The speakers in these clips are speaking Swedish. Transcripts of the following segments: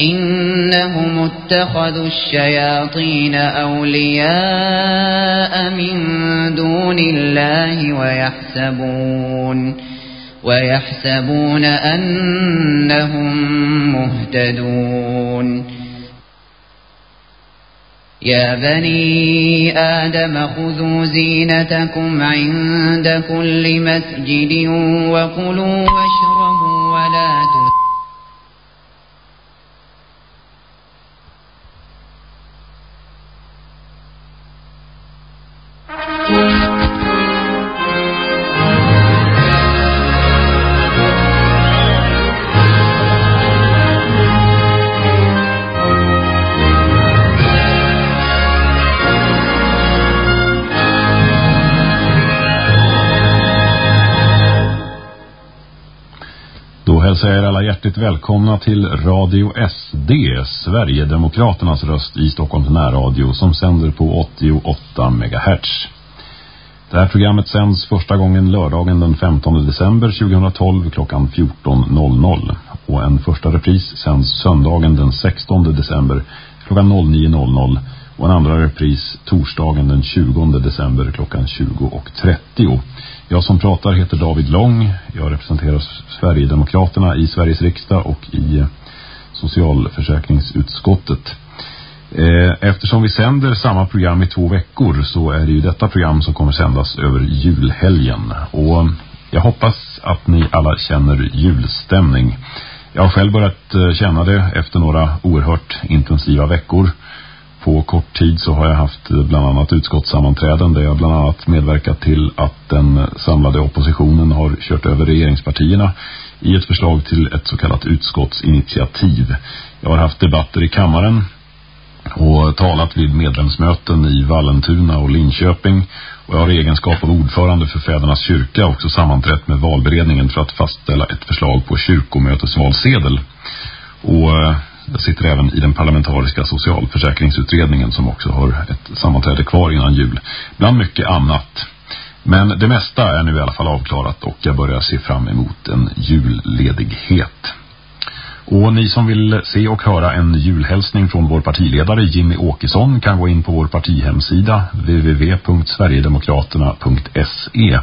إنهم اتخذوا الشياطين أولياء من دون الله ويحسبون ويحسبون أنهم مهتدون يا بني آدم خذوا زينتكم عند كل مسجد وكلوا واشربوا ولا تسرفوا säger alla hjärtligt välkomna till Radio SD, Sverigedemokraternas röst i Stockholms närradio som sänder på 88 MHz. Det här programmet sänds första gången lördagen den 15 december 2012 klockan 14.00 och en första repris sänds söndagen den 16 december klockan 09.00 och en andra repris torsdagen den 20 december klockan 20.30. Jag som pratar heter David Lång. Jag representerar Sverigedemokraterna i Sveriges riksdag och i eh, socialförsäkringsutskottet. Eh, eftersom vi sänder samma program i två veckor så är det ju detta program som kommer sändas över julhelgen. Och eh, jag hoppas att ni alla känner julstämning. Jag har själv börjat känna det efter några oerhört intensiva veckor. På kort tid så har jag haft eh, bland annat utskottssammanträden där jag bland annat medverkat till att den samlade oppositionen har kört över regeringspartierna i ett förslag till ett så kallat utskottsinitiativ. Jag har haft debatter i kammaren och talat vid medlemsmöten i Vallentuna och Linköping och jag har i egenskap av ordförande för Fädernas kyrka också sammanträtt med valberedningen för att fastställa ett förslag på kyrkomötesvalsedel. Och eh, sitter även i den parlamentariska socialförsäkringsutredningen som också har ett sammanträde kvar innan jul. Bland mycket annat. Men det mesta är nu i alla fall avklarat och jag börjar se fram emot en julledighet. Och ni som vill se och höra en julhälsning från vår partiledare Jimmy Åkesson kan gå in på vår partihemsida www.sverigedemokraterna.se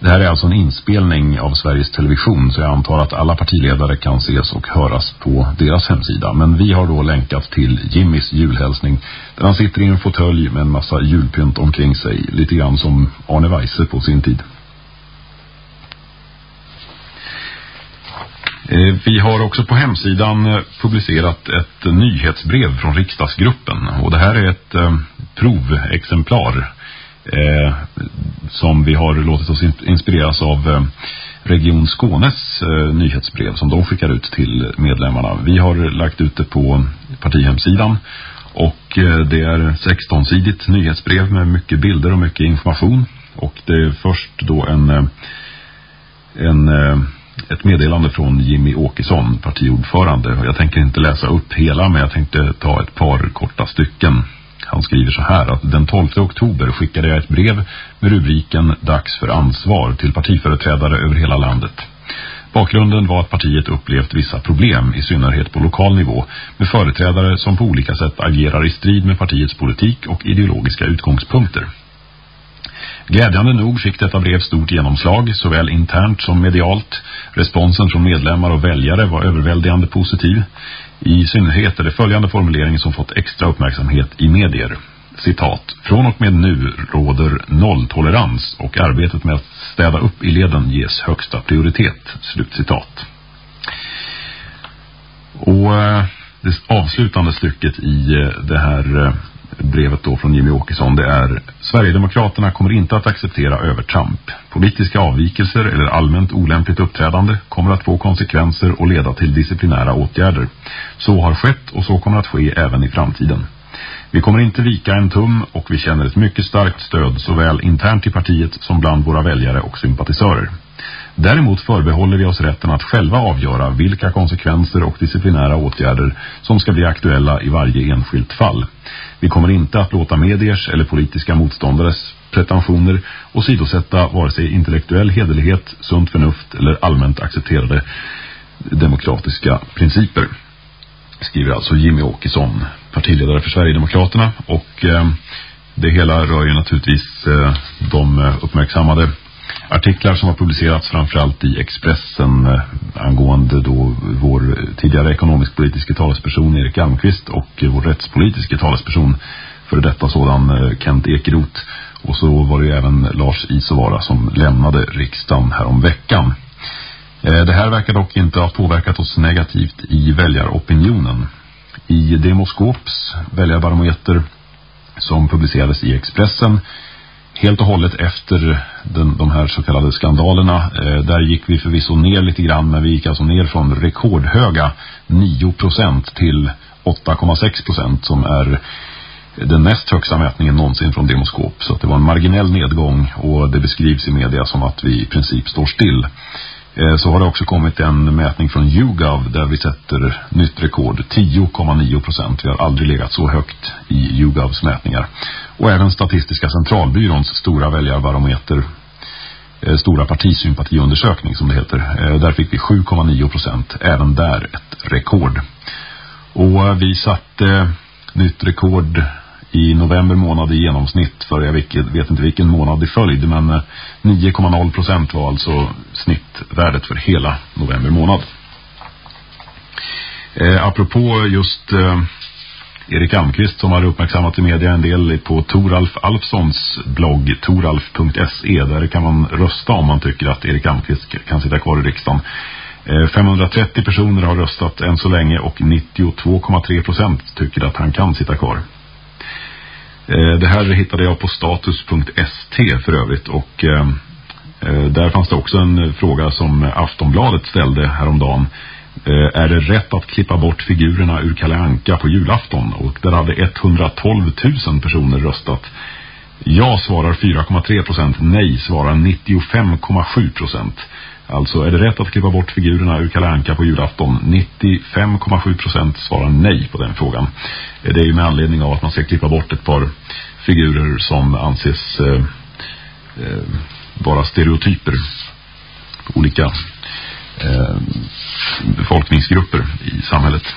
det här är alltså en inspelning av Sveriges Television så jag antar att alla partiledare kan ses och höras på deras hemsida. Men vi har då länkat till Jimmys julhälsning där han sitter i en fåtölj med en massa julpynt omkring sig. Lite grann som Arne Weise på sin tid. Eh, vi har också på hemsidan eh, publicerat ett nyhetsbrev från riksdagsgruppen och det här är ett eh, provexemplar eh, som vi har låtit oss inspireras av eh, Region Skånes eh, nyhetsbrev som de skickar ut till medlemmarna. Vi har lagt ut det på partihemsidan och eh, det är 16-sidigt nyhetsbrev med mycket bilder och mycket information och det är först då en, eh, en eh, ett meddelande från Jimmy Åkesson, partiordförande. Jag tänker inte läsa upp hela men jag tänkte ta ett par korta stycken. Han skriver så här att den 12 oktober skickade jag ett brev med rubriken Dags för ansvar till partiföreträdare över hela landet. Bakgrunden var att partiet upplevt vissa problem, i synnerhet på lokal nivå, med företrädare som på olika sätt agerar i strid med partiets politik och ideologiska utgångspunkter. Glädjande nog fick detta brev stort genomslag, såväl internt som medialt. Responsen från medlemmar och väljare var överväldigande positiv. I synnerhet är det följande formulering som fått extra uppmärksamhet i medier. Citat. Från och med nu råder nolltolerans och arbetet med att städa upp i leden ges högsta prioritet. Slutcitat. Och eh, det avslutande stycket i eh, det här eh, brevet då från Jimmy Åkesson det är Sverigedemokraterna kommer inte att acceptera övertramp. Politiska avvikelser eller allmänt olämpligt uppträdande kommer att få konsekvenser och leda till disciplinära åtgärder. Så har skett och så kommer att ske även i framtiden. Vi kommer inte vika en tum och vi känner ett mycket starkt stöd såväl internt i partiet som bland våra väljare och sympatisörer. Däremot förbehåller vi oss rätten att själva avgöra vilka konsekvenser och disciplinära åtgärder som ska bli aktuella i varje enskilt fall. Vi kommer inte att låta mediers eller politiska motståndares pretensioner och sidosätta vare sig intellektuell hederlighet, sunt förnuft eller allmänt accepterade demokratiska principer. Skriver alltså Jimmy Åkesson, partiledare för Sverigedemokraterna och eh, det hela rör ju naturligtvis eh, de uppmärksammade artiklar som har publicerats framförallt i Expressen eh, angående då vår tidigare ekonomisk-politiske talesperson Erik Almqvist och vår rättspolitiske talesperson för detta sådan eh, Kent Ekeroth. Och så var det ju även Lars Isovara som lämnade riksdagen här om veckan. Eh, det här verkar dock inte ha påverkat oss negativt i väljaropinionen. I Demoskops väljarbarometer som publicerades i Expressen helt och hållet efter den, de här så kallade skandalerna. Eh, där gick vi förvisso ner lite grann men vi gick alltså ner från rekordhöga 9% till 8,6% som är den näst högsta mätningen någonsin från Demoskop. Så det var en marginell nedgång och det beskrivs i media som att vi i princip står still. Eh, så har det också kommit en mätning från YouGov där vi sätter nytt rekord, 10,9 procent. Vi har aldrig legat så högt i YouGovs mätningar. Och även Statistiska centralbyråns stora väljarbarometer, eh, stora partisympatiundersökning som det heter. Eh, där fick vi 7,9 procent, även där ett rekord. Och vi satte nytt rekord i november månad i genomsnitt för jag vet inte vilken månad i följd men eh, 9,0 procent var alltså snittvärdet för hela november månad. Eh, apropå just eh, Erik Almqvist som har uppmärksammat i media en del på Toralf Alfssons blogg toralf.se där kan man rösta om man tycker att Erik Almqvist kan sitta kvar i riksdagen. Eh, 530 personer har röstat än så länge och 92,3 procent tycker att han kan sitta kvar. Eh, det här hittade jag på status.st för övrigt och eh, eh, där fanns det också en fråga som Aftonbladet ställde häromdagen. Är det rätt att klippa bort figurerna ur Kalle Anka på julafton? Och där hade 112 000 personer röstat. Ja svarar 4,3 procent, nej svarar 95,7 procent. Alltså är det rätt att klippa bort figurerna ur Kalle Anka på julafton? 95,7 procent svarar nej på den frågan. Det är ju med anledning av att man ska klippa bort ett par figurer som anses eh, eh, vara stereotyper på olika eh, befolkningsgrupper i samhället.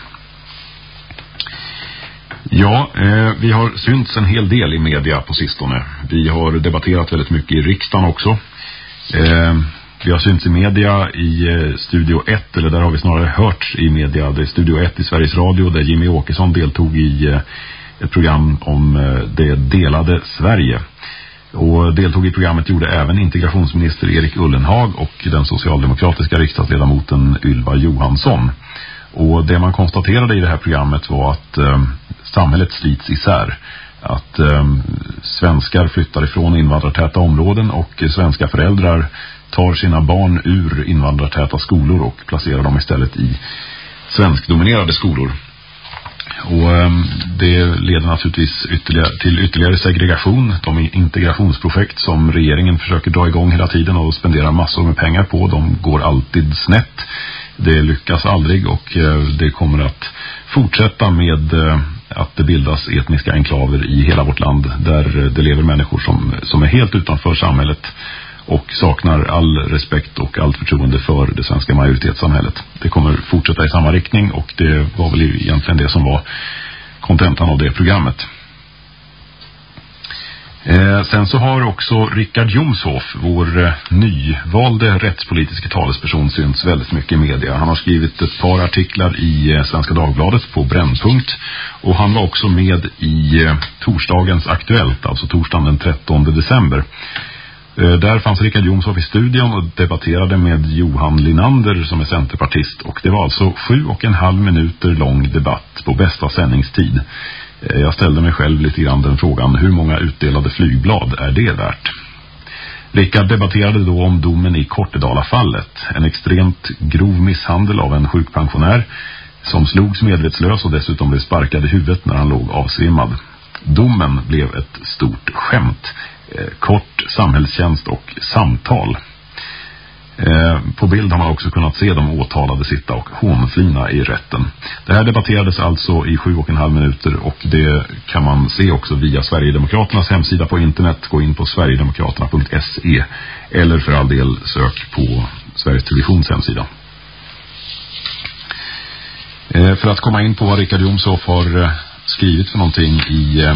Ja, eh, vi har synts en hel del i media på sistone. Vi har debatterat väldigt mycket i riksdagen också. Eh, vi har synts i media i eh, Studio 1, eller där har vi snarare hört i media. Det är Studio 1 i Sveriges Radio där Jimmy Åkesson deltog i eh, ett program om eh, det delade Sverige. Och deltog i programmet gjorde även integrationsminister Erik Ullenhag och den socialdemokratiska riksdagsledamoten Ylva Johansson. Och det man konstaterade i det här programmet var att eh, samhället slits isär. Att eh, svenskar flyttar ifrån invandrartäta områden och svenska föräldrar tar sina barn ur invandrartäta skolor och placerar dem istället i svenskdominerade skolor. Och um, det leder naturligtvis ytterligare, till ytterligare segregation. De integrationsprojekt som regeringen försöker dra igång hela tiden och spendera massor med pengar på, de går alltid snett. Det lyckas aldrig och uh, det kommer att fortsätta med uh, att det bildas etniska enklaver i hela vårt land där uh, det lever människor som, som är helt utanför samhället och saknar all respekt och allt förtroende för det svenska majoritetssamhället. Det kommer fortsätta i samma riktning och det var väl egentligen det som var kontentan av det programmet. Eh, sen så har också Rickard Jomshoff, vår eh, nyvalde rättspolitiska talesperson, synts väldigt mycket i media. Han har skrivit ett par artiklar i eh, Svenska Dagbladet på Brännpunkt och han var också med i eh, torsdagens Aktuellt, alltså torsdagen den 13 december. Eh, där fanns Rickard Jomshoff i studion och debatterade med Johan Linander som är centerpartist och det var alltså sju och en halv minuter lång debatt på bästa sändningstid. Eh, jag ställde mig själv lite grann den frågan, hur många utdelade flygblad är det värt? Rickard debatterade då om domen i Kortedala-fallet, en extremt grov misshandel av en sjukpensionär som slogs medvetslös och dessutom blev sparkad i huvudet när han låg avsvimmad. Domen blev ett stort skämt, Eh, kort samhällstjänst och samtal. Eh, på bild har man också kunnat se de åtalade sitta och hånflina i rätten. Det här debatterades alltså i sju och en halv minuter och det kan man se också via Sverigedemokraternas hemsida på internet. Gå in på sverigedemokraterna.se eller för all del sök på Sveriges Televisions hemsida. Eh, för att komma in på vad Rickard Jomshoff har skrivit för någonting i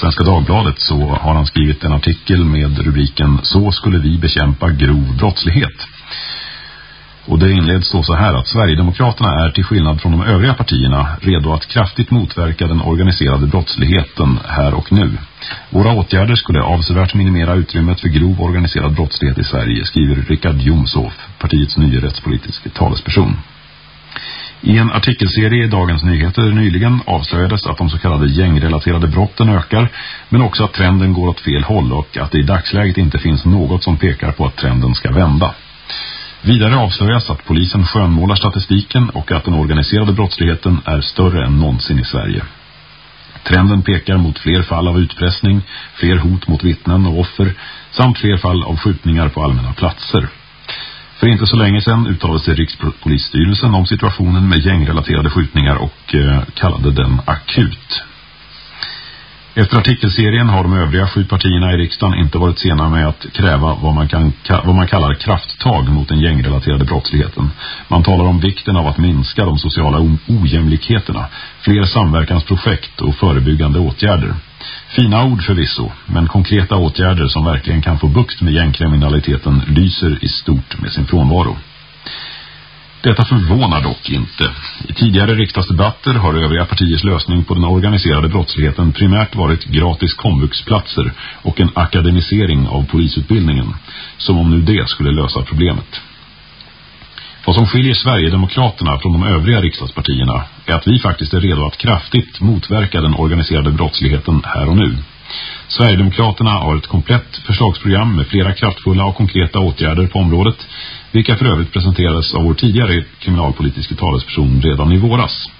Svenska Dagbladet så har han skrivit en artikel med rubriken Så skulle vi bekämpa grov brottslighet. Och det inleds då så här att Sverigedemokraterna är till skillnad från de övriga partierna redo att kraftigt motverka den organiserade brottsligheten här och nu. Våra åtgärder skulle avsevärt minimera utrymmet för grov organiserad brottslighet i Sverige, skriver Rickard Jomshoff, partiets nya rättspolitiska talesperson. I en artikelserie i Dagens Nyheter nyligen avslöjades att de så kallade gängrelaterade brotten ökar men också att trenden går åt fel håll och att det i dagsläget inte finns något som pekar på att trenden ska vända. Vidare avslöjas att polisen skönmålar statistiken och att den organiserade brottsligheten är större än någonsin i Sverige. Trenden pekar mot fler fall av utpressning, fler hot mot vittnen och offer samt fler fall av skjutningar på allmänna platser. För inte så länge sedan uttalade sig Rikspolisstyrelsen om situationen med gängrelaterade skjutningar och eh, kallade den akut. Efter artikelserien har de övriga sju partierna i riksdagen inte varit sena med att kräva vad man, kan, vad man kallar krafttag mot den gängrelaterade brottsligheten. Man talar om vikten av att minska de sociala ojämlikheterna, fler samverkansprojekt och förebyggande åtgärder. Fina ord förvisso, men konkreta åtgärder som verkligen kan få bukt med gängkriminaliteten lyser i stort med sin frånvaro. Detta förvånar dock inte. I tidigare riksdagsdebatter har övriga partiers lösning på den organiserade brottsligheten primärt varit gratis komvuxplatser och en akademisering av polisutbildningen, som om nu det skulle lösa problemet. Vad som skiljer Sverigedemokraterna från de övriga riksdagspartierna är att vi faktiskt är redo att kraftigt motverka den organiserade brottsligheten här och nu. Sverigedemokraterna har ett komplett förslagsprogram med flera kraftfulla och konkreta åtgärder på området, vilka för övrigt presenterades av vår tidigare kriminalpolitiska talesperson redan i våras.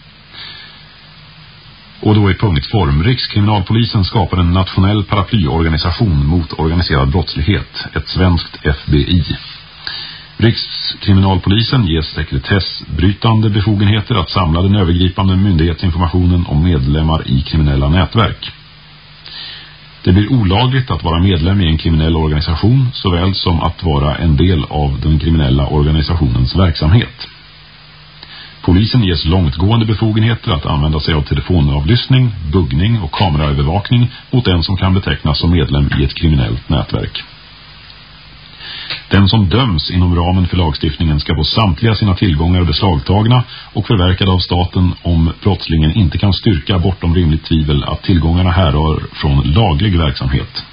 Och då i punktform. Rikskriminalpolisen skapar en nationell paraplyorganisation mot organiserad brottslighet, ett svenskt FBI. Rikskriminalpolisen ges sekretessbrytande befogenheter att samla den övergripande myndighetsinformationen om medlemmar i kriminella nätverk. Det blir olagligt att vara medlem i en kriminell organisation såväl som att vara en del av den kriminella organisationens verksamhet. Polisen ges långtgående befogenheter att använda sig av telefonavlyssning, buggning och kameraövervakning mot den som kan betecknas som medlem i ett kriminellt nätverk. Den som döms inom ramen för lagstiftningen ska få samtliga sina tillgångar beslagtagna och förverkade av staten om brottslingen inte kan styrka bortom rimligt tvivel att tillgångarna härrör från laglig verksamhet.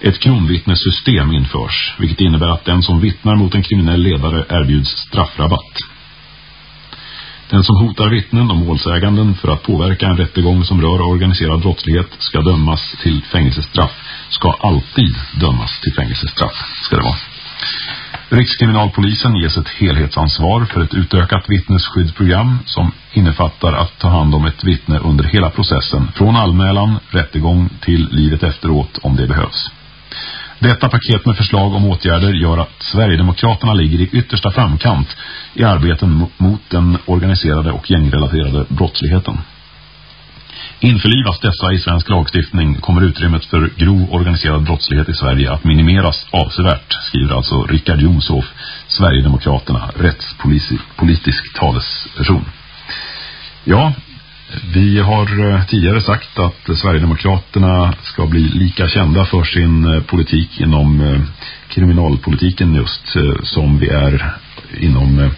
Ett kronvittnessystem införs, vilket innebär att den som vittnar mot en kriminell ledare erbjuds straffrabatt. Den som hotar vittnen och målsäganden för att påverka en rättegång som rör organiserad brottslighet ska dömas till fängelsestraff. Ska alltid dömas till fängelsestraff, ska det vara. Rikskriminalpolisen ges ett helhetsansvar för ett utökat vittnesskyddsprogram som innefattar att ta hand om ett vittne under hela processen, från anmälan, rättegång till livet efteråt om det behövs. Detta paket med förslag om åtgärder gör att Sverigedemokraterna ligger i yttersta framkant i arbeten mot den organiserade och gängrelaterade brottsligheten. Införlivas dessa i svensk lagstiftning kommer utrymmet för grov organiserad brottslighet i Sverige att minimeras avsevärt, skriver alltså Richard Jomshoff, Sverigedemokraterna, rättspolitisk talesperson. Ja, vi har eh, tidigare sagt att Sverigedemokraterna ska bli lika kända för sin eh, politik inom eh, kriminalpolitiken just som vi är inom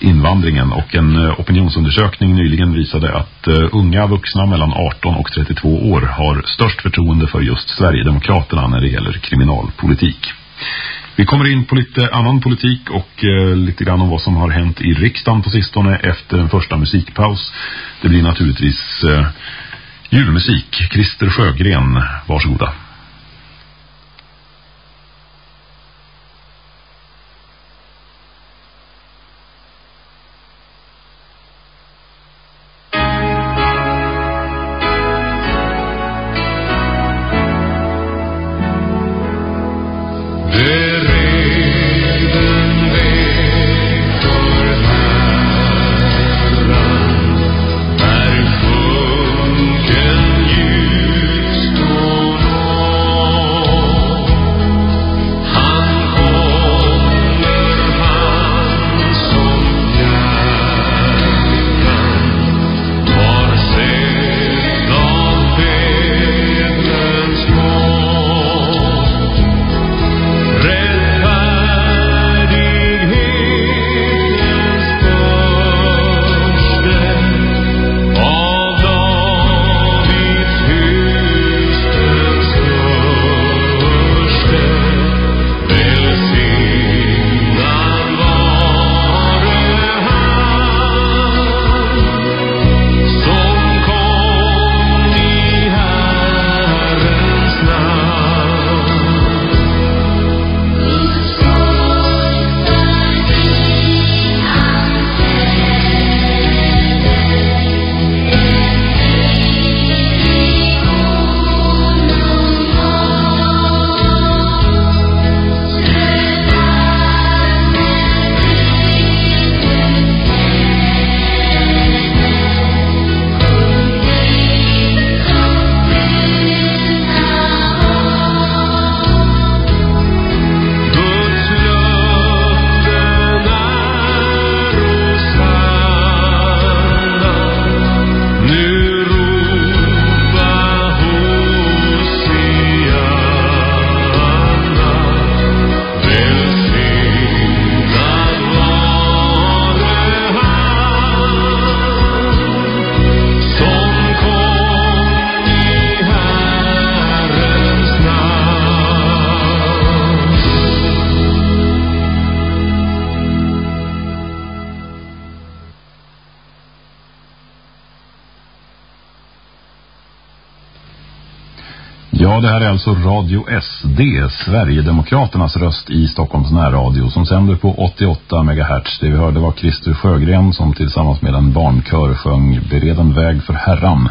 invandringen och en eh, opinionsundersökning nyligen visade att eh, unga vuxna mellan 18 och 32 år har störst förtroende för just Sverigedemokraterna när det gäller kriminalpolitik. Vi kommer in på lite annan politik och eh, lite grann om vad som har hänt i riksdagen på sistone efter en första musikpaus. Det blir naturligtvis eh, julmusik. Christer Sjögren, varsågoda. Det här är alltså Radio SD, Sverigedemokraternas röst i Stockholms närradio som sänder på 88 MHz. Det vi hörde var Christer Sjögren som tillsammans med en barnkör sjöng Bereden väg för herran.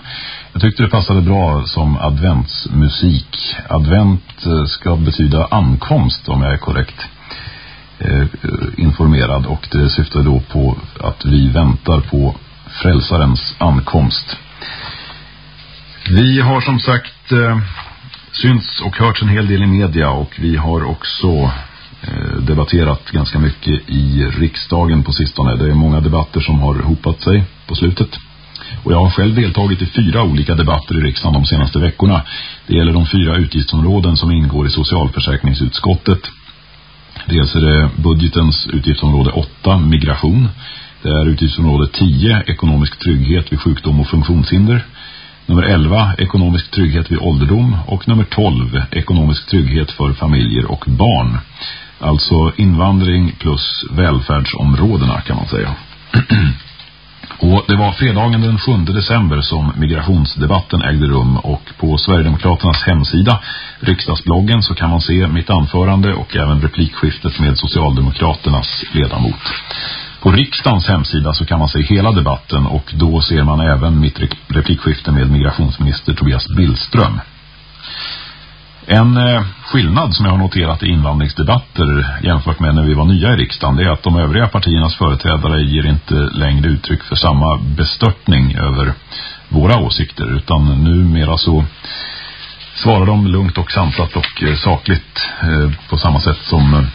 Jag tyckte det passade bra som adventsmusik. Advent eh, ska betyda ankomst om jag är korrekt eh, informerad och det syftar då på att vi väntar på frälsarens ankomst. Vi har som sagt eh, synts och hörts en hel del i media och vi har också eh, debatterat ganska mycket i riksdagen på sistone. Det är många debatter som har hopat sig på slutet. Och jag har själv deltagit i fyra olika debatter i riksdagen de senaste veckorna. Det gäller de fyra utgiftsområden som ingår i socialförsäkringsutskottet. Dels är det budgetens utgiftsområde 8, migration. Det är utgiftsområde 10, ekonomisk trygghet vid sjukdom och funktionshinder. Nummer 11, ekonomisk trygghet vid ålderdom. Och nummer 12, ekonomisk trygghet för familjer och barn. Alltså invandring plus välfärdsområdena kan man säga. Och det var fredagen den 7 december som migrationsdebatten ägde rum och på Sverigedemokraternas hemsida, riksdagsbloggen, så kan man se mitt anförande och även replikskiftet med Socialdemokraternas ledamot. På riksdagens hemsida så kan man se hela debatten och då ser man även mitt replikskifte med migrationsminister Tobias Billström. En eh, skillnad som jag har noterat i invandringsdebatter jämfört med när vi var nya i riksdagen det är att de övriga partiernas företrädare ger inte längre uttryck för samma bestörtning över våra åsikter utan numera så svarar de lugnt och sansat och eh, sakligt eh, på samma sätt som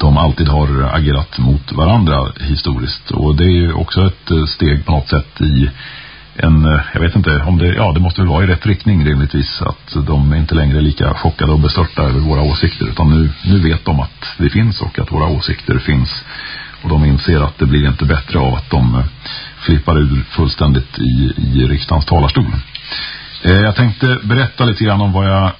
de alltid har agerat mot varandra historiskt. Och det är ju också ett eh, steg på något sätt i en, eh, jag vet inte om det, ja det måste väl vara i rätt riktning rimligtvis att de är inte längre är lika chockade och bestörta över våra åsikter utan nu, nu vet de att det finns och att våra åsikter finns och de inser att det blir inte bättre av att de eh, flippar ur fullständigt i, i riksdagens talarstol. Jag tänkte berätta lite grann om vad jag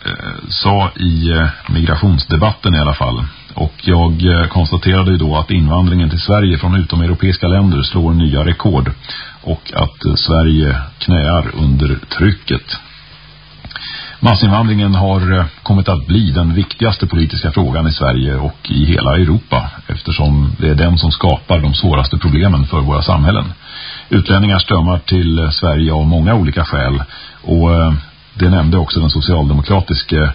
sa i migrationsdebatten i alla fall. Och jag eh, konstaterade ju då att invandringen till Sverige från utomeuropeiska länder slår nya rekord. Och att eh, Sverige knäar under trycket. Massinvandringen har eh, kommit att bli den viktigaste politiska frågan i Sverige och i hela Europa eftersom det är den som skapar de svåraste problemen för våra samhällen. Utlänningar strömmar till Sverige av många olika skäl och det nämnde också den socialdemokratiska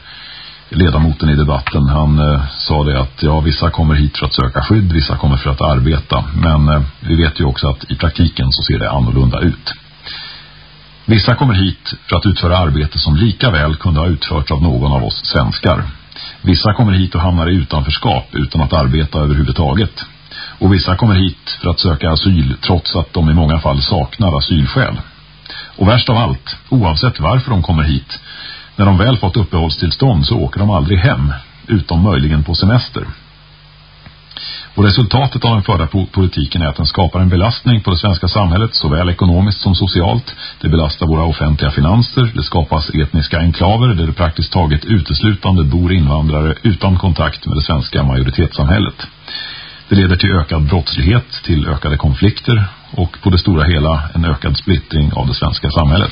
ledamoten i debatten. Han eh, sa det att ja, vissa kommer hit för att söka skydd, vissa kommer för att arbeta. Men eh, vi vet ju också att i praktiken så ser det annorlunda ut. Vissa kommer hit för att utföra arbete som lika väl kunde ha utförts av någon av oss svenskar. Vissa kommer hit och hamnar i utanförskap utan att arbeta överhuvudtaget. Och vissa kommer hit för att söka asyl trots att de i många fall saknar asylskäl. Och värst av allt, oavsett varför de kommer hit, när de väl fått uppehållstillstånd så åker de aldrig hem, utom möjligen på semester. Och resultatet av den förda politiken är att den skapar en belastning på det svenska samhället såväl ekonomiskt som socialt. Det belastar våra offentliga finanser, det skapas etniska enklaver där det praktiskt taget uteslutande bor invandrare utan kontakt med det svenska majoritetssamhället. Det leder till ökad brottslighet, till ökade konflikter och på det stora hela en ökad splittring av det svenska samhället.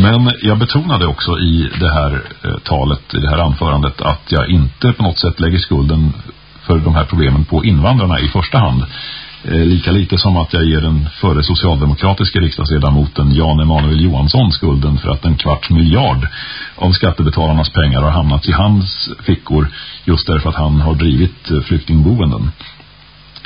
Men jag betonade också i det här eh, talet, i det här anförandet att jag inte på något sätt lägger skulden för de här problemen på invandrarna i första hand. Eh, lika lite som att jag ger den före socialdemokratiska riksdagsledamoten Jan Emanuel Johansson skulden för att en kvarts miljard av skattebetalarnas pengar har hamnat i hans fickor just därför att han har drivit eh, flyktingboenden.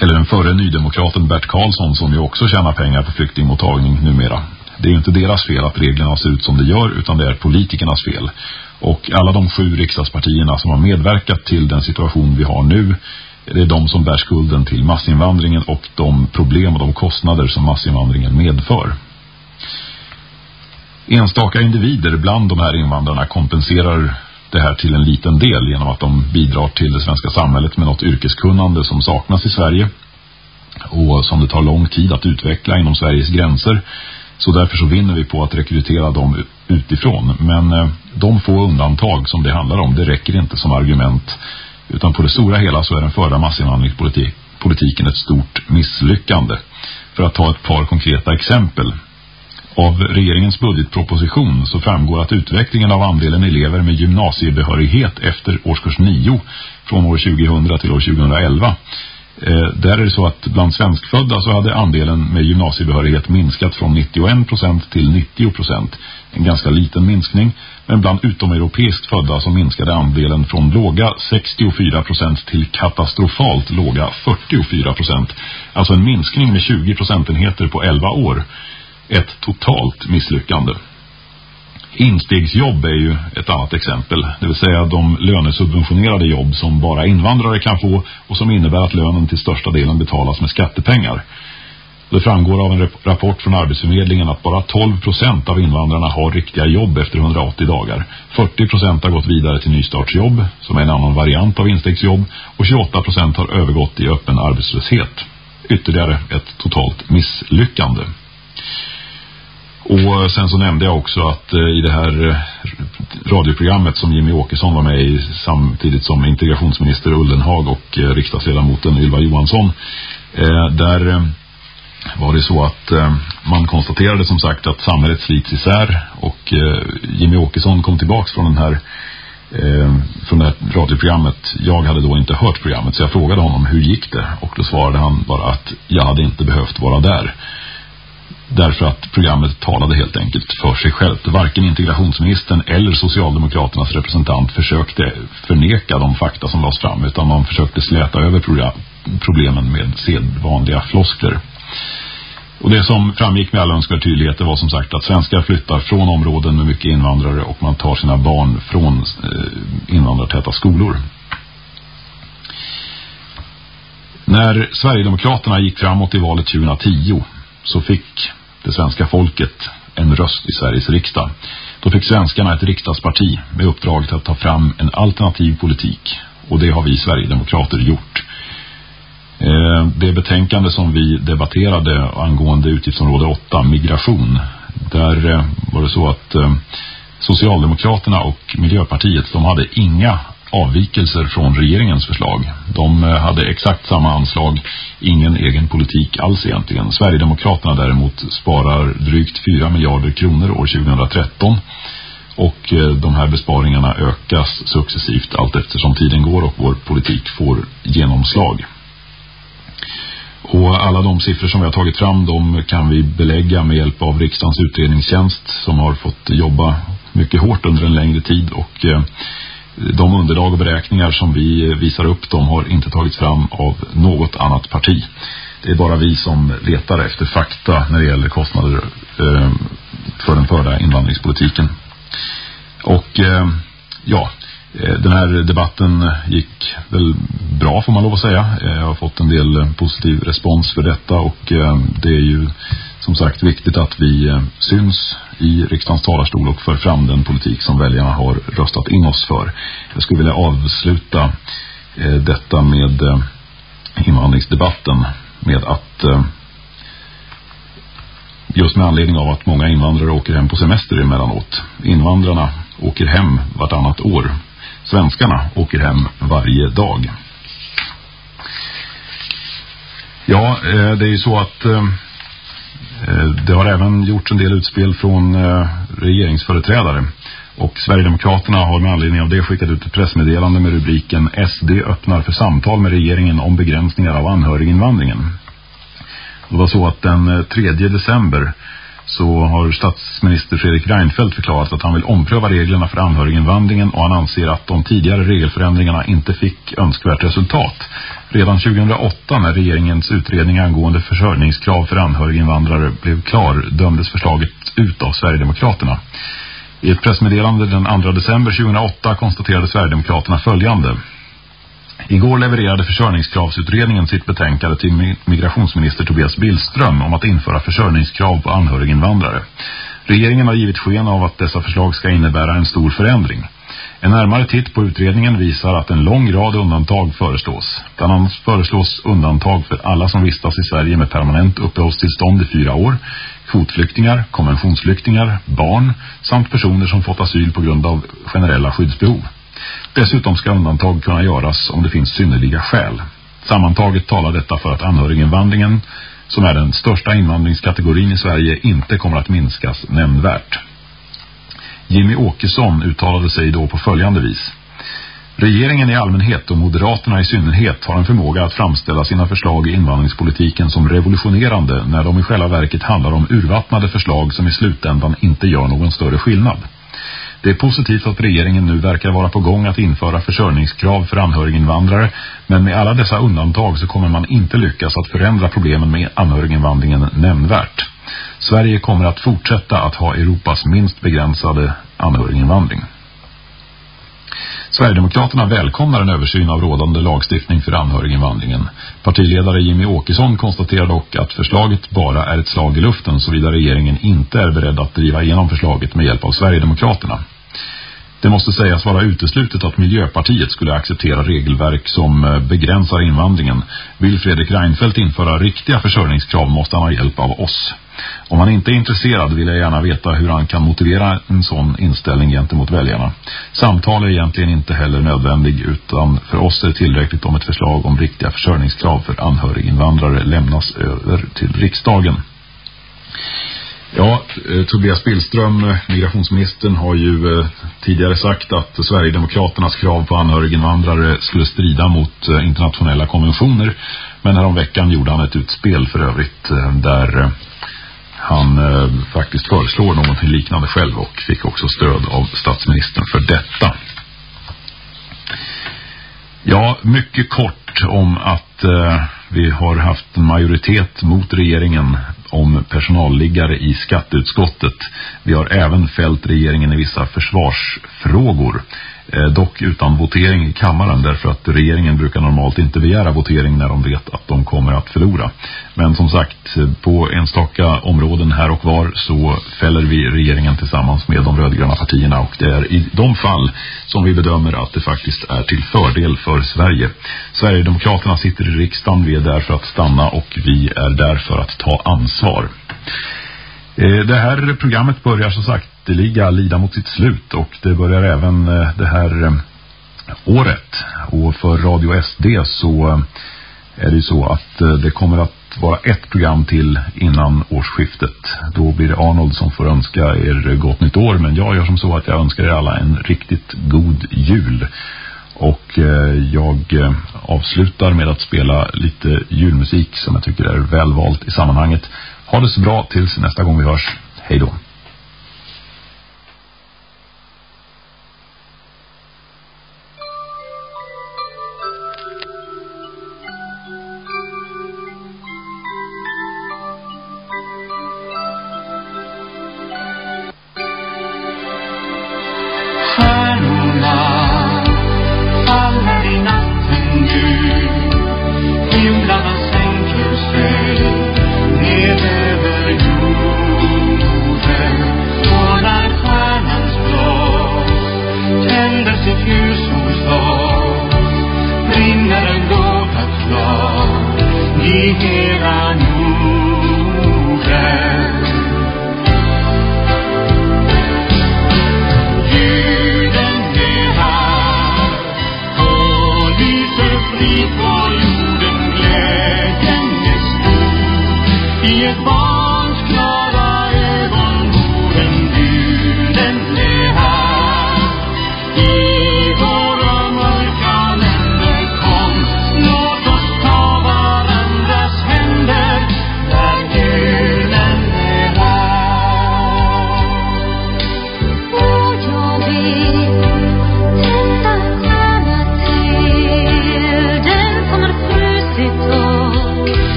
Eller den före nydemokraten Bert Karlsson som ju också tjänar pengar på flyktingmottagning numera. Det är ju inte deras fel att reglerna ser ut som det gör utan det är politikernas fel. Och alla de sju riksdagspartierna som har medverkat till den situation vi har nu det är de som bär skulden till massinvandringen och de problem och de kostnader som massinvandringen medför. Enstaka individer bland de här invandrarna kompenserar det här till en liten del genom att de bidrar till det svenska samhället med något yrkeskunnande som saknas i Sverige och som det tar lång tid att utveckla inom Sveriges gränser. Så därför så vinner vi på att rekrytera dem utifrån. Men eh, de få undantag som det handlar om, det räcker inte som argument utan på det stora hela så är den förda massinvandringspolitiken ett stort misslyckande. För att ta ett par konkreta exempel. Av regeringens budgetproposition så framgår att utvecklingen av andelen elever med gymnasiebehörighet efter årskurs 9 från år 2000 till år 2011 Eh, där är det så att bland svenskfödda så hade andelen med gymnasiebehörighet minskat från 91% till 90%. En ganska liten minskning. Men bland utomeuropeiskt födda så minskade andelen från låga 64% till katastrofalt låga 44%. Alltså en minskning med 20 procentenheter på 11 år. Ett totalt misslyckande. Instegsjobb är ju ett annat exempel. Det vill säga de lönesubventionerade jobb som bara invandrare kan få och som innebär att lönen till största delen betalas med skattepengar. Det framgår av en rapport från Arbetsförmedlingen att bara 12 procent av invandrarna har riktiga jobb efter 180 dagar. 40 procent har gått vidare till nystartsjobb, som är en annan variant av instegsjobb, och 28 procent har övergått i öppen arbetslöshet. Ytterligare ett totalt misslyckande. Och eh, sen så nämnde jag också att eh, i det här eh, radioprogrammet som Jimmy Åkesson var med i samtidigt som integrationsminister Ullenhag och riksdagsledamoten Ylva Johansson där var det så att man konstaterade som sagt att samhället slits isär och Jimmy Åkesson kom tillbaks från den här från det här radioprogrammet. Jag hade då inte hört programmet så jag frågade honom hur gick det och då svarade han bara att jag hade inte behövt vara där. Därför att programmet talade helt enkelt för sig självt. Varken integrationsministern eller Socialdemokraternas representant försökte förneka de fakta som lades fram utan man försökte släta över problemen med sedvanliga floskler. Och det som framgick med all önskvärd tydlighet var som sagt att svenskar flyttar från områden med mycket invandrare och man tar sina barn från eh, invandrartäta skolor. När Sverigedemokraterna gick framåt i valet 2010 så fick det svenska folket en röst i Sveriges riksdag. Då fick svenskarna ett riksdagsparti med uppdraget att ta fram en alternativ politik. Och det har vi Sverigedemokrater gjort. Eh, det betänkande som vi debatterade angående utgiftsområde 8, migration, där eh, var det så att eh, Socialdemokraterna och Miljöpartiet, de hade inga avvikelser från regeringens förslag. De eh, hade exakt samma anslag, ingen egen politik alls egentligen. Sverigedemokraterna däremot sparar drygt 4 miljarder kronor år 2013 och eh, de här besparingarna ökas successivt allt eftersom tiden går och vår politik får genomslag. Och alla de siffror som vi har tagit fram de kan vi belägga med hjälp av riksdagens utredningstjänst som har fått jobba mycket hårt under en längre tid och eh, de underlag och beräkningar som vi visar upp de har inte tagits fram av något annat parti. Det är bara vi som letar efter fakta när det gäller kostnader eh, för den förda invandringspolitiken. Och eh, ja, eh, den här debatten gick väl bra får man lov att säga. Eh, jag har fått en del positiv respons för detta och eh, det är ju som sagt viktigt att vi eh, syns i riksdagens talarstol och för fram den politik som väljarna har röstat in oss för. Jag skulle vilja avsluta eh, detta med eh, invandringsdebatten med att just med anledning av att många invandrare åker hem på semester emellanåt. Invandrarna åker hem vartannat år svenskarna åker hem varje dag. Ja, det är ju så att eh, Eh, det har även gjorts en del utspel från eh, regeringsföreträdare. Och Sverigedemokraterna har med anledning av det skickat ut ett pressmeddelande med rubriken SD öppnar för samtal med regeringen om begränsningar av anhöriginvandringen. Det var så att den eh, 3 december så har statsminister Fredrik Reinfeldt förklarat att han vill ompröva reglerna för anhöriginvandringen och han anser att de tidigare regelförändringarna inte fick önskvärt resultat. Redan 2008 när regeringens utredning angående försörjningskrav för anhöriginvandrare blev klar dömdes förslaget ut av Sverigedemokraterna. I ett pressmeddelande den 2 december 2008 konstaterade Sverigedemokraterna följande. Igår levererade försörjningskravsutredningen sitt betänkande till migrationsminister Tobias Billström om att införa försörjningskrav på anhöriginvandrare. Regeringen har givit sken av att dessa förslag ska innebära en stor förändring. En närmare titt på utredningen visar att en lång rad undantag föreslås. Bland annat föreslås undantag för alla som vistas i Sverige med permanent uppehållstillstånd i fyra år, kvotflyktingar, konventionsflyktingar, barn samt personer som fått asyl på grund av generella skyddsbehov. Dessutom ska undantag kunna göras om det finns synnerliga skäl. Sammantaget talar detta för att anhöriginvandringen, som är den största invandringskategorin i Sverige, inte kommer att minskas nämnvärt. Jimmy Åkesson uttalade sig då på följande vis. Regeringen i allmänhet och Moderaterna i synnerhet har en förmåga att framställa sina förslag i invandringspolitiken som revolutionerande när de i själva verket handlar om urvattnade förslag som i slutändan inte gör någon större skillnad. Det är positivt att regeringen nu verkar vara på gång att införa försörjningskrav för anhöriginvandrare men med alla dessa undantag så kommer man inte lyckas att förändra problemen med anhöriginvandringen nämnvärt. Sverige kommer att fortsätta att ha Europas minst begränsade anhöriginvandring. Sverigedemokraterna välkomnar en översyn av rådande lagstiftning för anhöriginvandringen. Partiledare Jimmy Åkesson konstaterar dock att förslaget bara är ett slag i luften såvida regeringen inte är beredd att driva igenom förslaget med hjälp av Sverigedemokraterna. Det måste sägas vara uteslutet att Miljöpartiet skulle acceptera regelverk som eh, begränsar invandringen. Vill Fredrik Reinfeldt införa riktiga försörjningskrav måste han ha hjälp av oss. Om han inte är intresserad vill jag gärna veta hur han kan motivera en sån inställning gentemot väljarna. Samtal är egentligen inte heller nödvändig utan för oss är det tillräckligt om ett förslag om riktiga försörjningskrav för anhöriginvandrare lämnas över till riksdagen. Ja, eh, Tobias Billström, eh, migrationsministern, har ju eh, tidigare sagt att Sverigedemokraternas krav på anhöriginvandrare skulle strida mot eh, internationella konventioner. Men här om veckan gjorde han ett utspel för övrigt eh, där han faktiskt föreslår någonting liknande själv och fick också stöd av statsministern för detta. Ja, mycket kort om att eh, vi har haft majoritet mot regeringen om personalliggare i skatteutskottet. Vi har även fällt regeringen i vissa försvarsfrågor. Eh, dock utan votering i kammaren därför att regeringen brukar normalt inte begära votering när de vet att de kommer att förlora. Men som sagt, på enstaka områden här och var så fäller vi regeringen tillsammans med de rödgröna partierna och det är i de fall som vi bedömer att det faktiskt är till fördel för Sverige. Sverigedemokraterna sitter i riksdagen, vi är där för att stanna och vi är där för att ta ansvar. Eh, det här programmet börjar som sagt sakteliga lida mot sitt slut och det börjar även eh, det här eh, året. Och för Radio SD så eh, är det så att det kommer att vara ett program till innan årsskiftet. Då blir det Arnold som får önska er gott nytt år men jag gör som så att jag önskar er alla en riktigt god jul. Och jag avslutar med att spela lite julmusik som jag tycker är välvalt i sammanhanget. Ha det så bra tills nästa gång vi hörs. Hej då.